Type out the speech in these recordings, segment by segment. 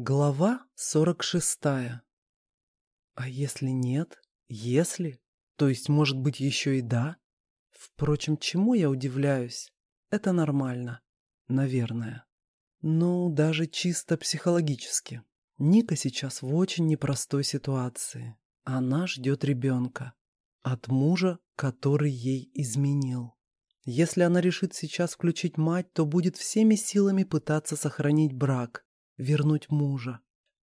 Глава сорок шестая. А если нет? Если? То есть, может быть, еще и да? Впрочем, чему я удивляюсь? Это нормально. Наверное. Ну, даже чисто психологически. Ника сейчас в очень непростой ситуации. Она ждет ребенка. От мужа, который ей изменил. Если она решит сейчас включить мать, то будет всеми силами пытаться сохранить брак, вернуть мужа.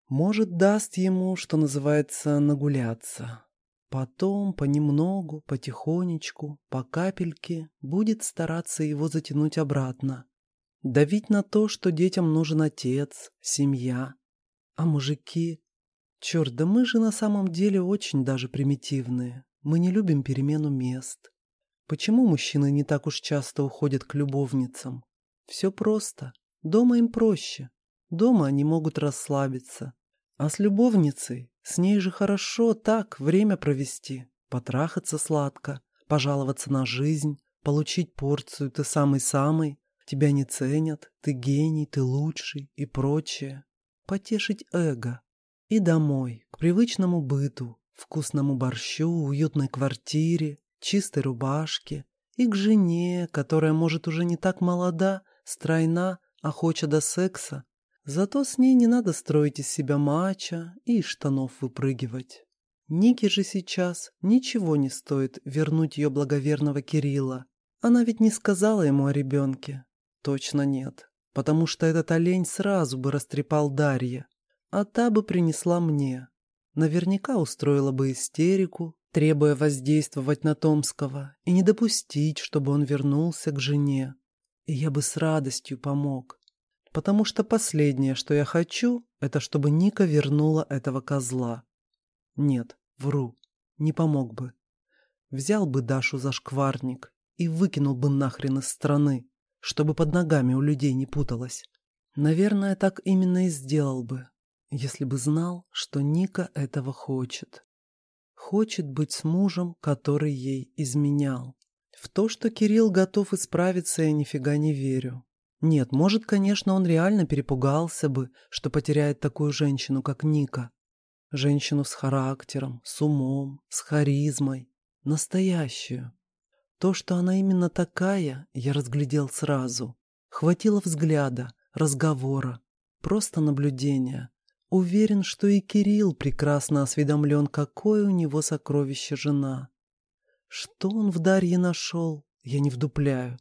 Может, даст ему, что называется, нагуляться. Потом понемногу, потихонечку, по капельке будет стараться его затянуть обратно. Давить на то, что детям нужен отец, семья. А мужики... Черт, да мы же на самом деле очень даже примитивные. Мы не любим перемену мест. Почему мужчины не так уж часто уходят к любовницам? Все просто. Дома им проще. Дома они могут расслабиться. А с любовницей, с ней же хорошо так время провести, потрахаться сладко, пожаловаться на жизнь, получить порцию «ты самый-самый», тебя не ценят, ты гений, ты лучший и прочее. Потешить эго. И домой, к привычному быту, вкусному борщу, уютной квартире, чистой рубашке, и к жене, которая, может, уже не так молода, стройна, охоча до секса, Зато с ней не надо строить из себя мача и из штанов выпрыгивать. Нике же сейчас ничего не стоит вернуть ее благоверного Кирилла. Она ведь не сказала ему о ребенке. Точно нет, потому что этот олень сразу бы растрепал Дарья, а та бы принесла мне. Наверняка устроила бы истерику, требуя воздействовать на Томского и не допустить, чтобы он вернулся к жене. И я бы с радостью помог потому что последнее, что я хочу, это чтобы Ника вернула этого козла. Нет, вру, не помог бы. Взял бы Дашу за шкварник и выкинул бы нахрен из страны, чтобы под ногами у людей не путалась. Наверное, так именно и сделал бы, если бы знал, что Ника этого хочет. Хочет быть с мужем, который ей изменял. В то, что Кирилл готов исправиться, я нифига не верю. Нет, может, конечно, он реально перепугался бы, что потеряет такую женщину, как Ника. Женщину с характером, с умом, с харизмой. Настоящую. То, что она именно такая, я разглядел сразу. Хватило взгляда, разговора, просто наблюдения. Уверен, что и Кирилл прекрасно осведомлен, какое у него сокровище жена. Что он в Дарье нашел, я не вдупляю.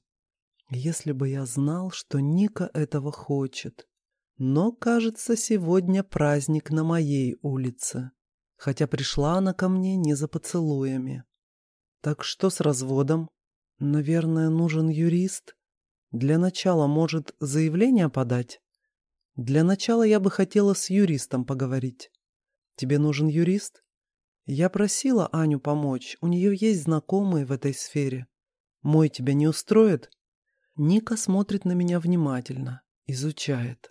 Если бы я знал, что Ника этого хочет. Но, кажется, сегодня праздник на моей улице. Хотя пришла она ко мне не за поцелуями. Так что с разводом? Наверное, нужен юрист. Для начала, может, заявление подать? Для начала я бы хотела с юристом поговорить. Тебе нужен юрист? Я просила Аню помочь, у нее есть знакомые в этой сфере. Мой тебя не устроит? Ника смотрит на меня внимательно, изучает.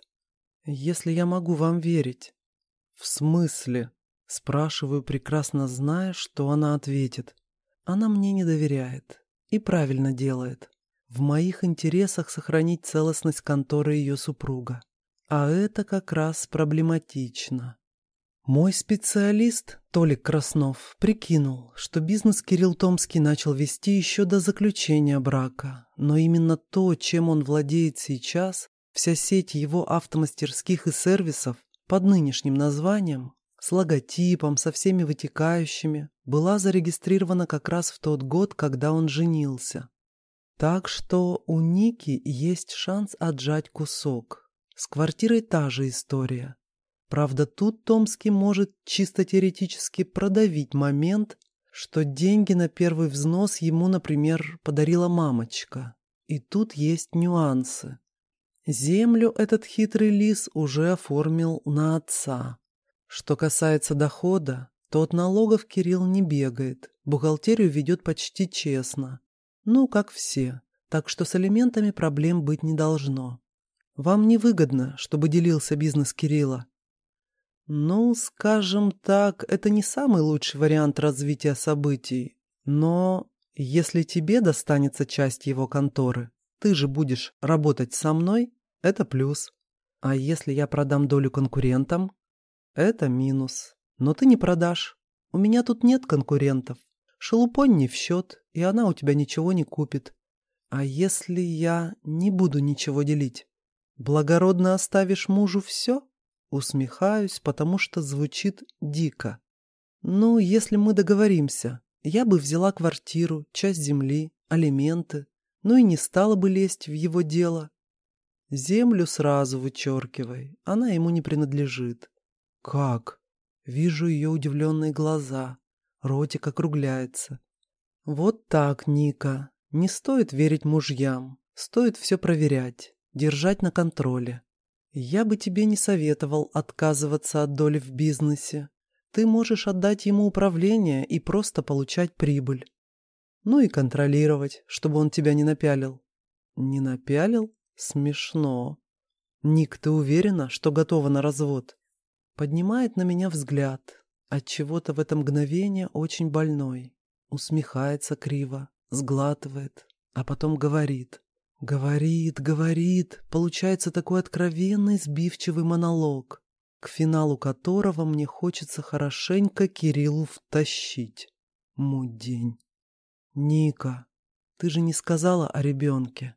«Если я могу вам верить». «В смысле?» Спрашиваю, прекрасно зная, что она ответит. Она мне не доверяет. И правильно делает. В моих интересах сохранить целостность конторы ее супруга. А это как раз проблематично. Мой специалист, Толик Краснов, прикинул, что бизнес Кирилл Томский начал вести еще до заключения брака, но именно то, чем он владеет сейчас, вся сеть его автомастерских и сервисов под нынешним названием, с логотипом, со всеми вытекающими, была зарегистрирована как раз в тот год, когда он женился. Так что у Ники есть шанс отжать кусок. С квартирой та же история. Правда, тут Томский может чисто теоретически продавить момент, что деньги на первый взнос ему, например, подарила мамочка. И тут есть нюансы. Землю этот хитрый лис уже оформил на отца. Что касается дохода, то от налогов Кирилл не бегает, бухгалтерию ведет почти честно. Ну, как все, так что с алиментами проблем быть не должно. Вам невыгодно, чтобы делился бизнес Кирилла, ну, скажем так, это не самый лучший вариант развития событий, но если тебе достанется часть его конторы, ты же будешь работать со мной, это плюс. А если я продам долю конкурентам? Это минус. Но ты не продашь. У меня тут нет конкурентов. Шелупонь не в счет, и она у тебя ничего не купит. А если я не буду ничего делить? Благородно оставишь мужу все? Усмехаюсь, потому что звучит дико. Ну, если мы договоримся, я бы взяла квартиру, часть земли, алименты, ну и не стала бы лезть в его дело. Землю сразу вычеркивай, она ему не принадлежит. Как? Вижу ее удивленные глаза, ротик округляется. Вот так, Ника, не стоит верить мужьям, стоит все проверять, держать на контроле. Я бы тебе не советовал отказываться от доли в бизнесе. Ты можешь отдать ему управление и просто получать прибыль. Ну и контролировать, чтобы он тебя не напялил. Не напялил? Смешно. Ник, ты уверена, что готова на развод? Поднимает на меня взгляд. От чего-то в это мгновение очень больной. Усмехается криво, сглатывает, а потом говорит. Говорит, говорит, получается такой откровенный сбивчивый монолог, к финалу которого мне хочется хорошенько Кириллу втащить. Мудень. Ника, ты же не сказала о ребенке.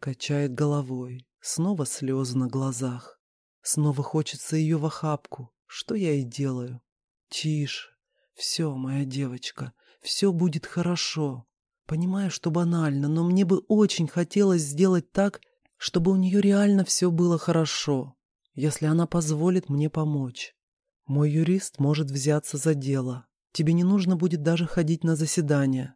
Качает головой, снова слезы на глазах. Снова хочется ее в охапку, что я и делаю. Тише, все, моя девочка, все будет хорошо. Понимаю, что банально, но мне бы очень хотелось сделать так, чтобы у нее реально все было хорошо, если она позволит мне помочь. Мой юрист может взяться за дело. Тебе не нужно будет даже ходить на заседание.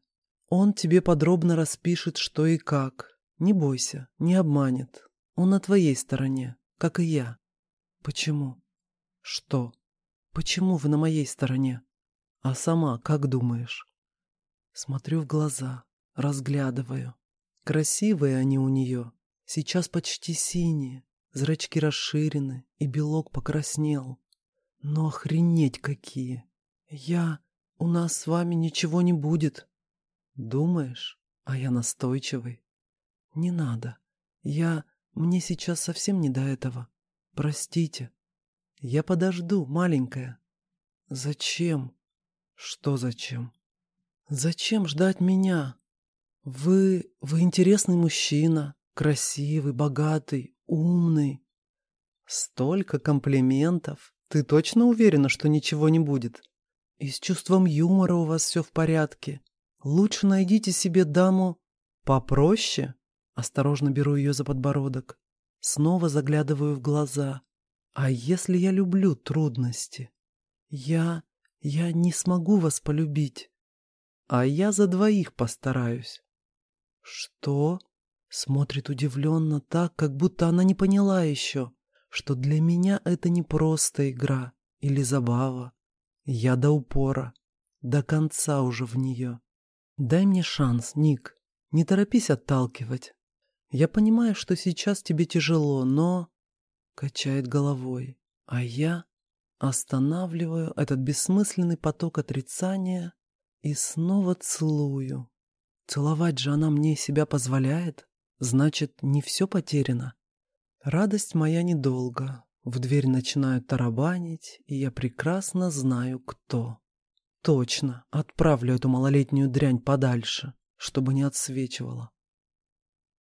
Он тебе подробно распишет, что и как. Не бойся, не обманет. Он на твоей стороне, как и я. Почему? Что? Почему вы на моей стороне? А сама как думаешь? Смотрю в глаза, разглядываю. Красивые они у нее, сейчас почти синие, зрачки расширены, и белок покраснел. Но охренеть какие! Я... У нас с вами ничего не будет. Думаешь? А я настойчивый. Не надо. Я... Мне сейчас совсем не до этого. Простите. Я подожду, маленькая. Зачем? Что зачем? «Зачем ждать меня? Вы... вы интересный мужчина, красивый, богатый, умный. Столько комплиментов. Ты точно уверена, что ничего не будет? И с чувством юмора у вас все в порядке. Лучше найдите себе даму попроще». Осторожно беру ее за подбородок. Снова заглядываю в глаза. «А если я люблю трудности? Я... я не смогу вас полюбить» а я за двоих постараюсь». «Что?» Смотрит удивленно так, как будто она не поняла еще, что для меня это не просто игра или забава. Я до упора, до конца уже в нее. Дай мне шанс, Ник, не торопись отталкивать. Я понимаю, что сейчас тебе тяжело, но... Качает головой, а я останавливаю этот бессмысленный поток отрицания и снова целую. Целовать же она мне себя позволяет, значит, не все потеряно. Радость моя недолго. В дверь начинают тарабанить, и я прекрасно знаю, кто. Точно, отправлю эту малолетнюю дрянь подальше, чтобы не отсвечивала.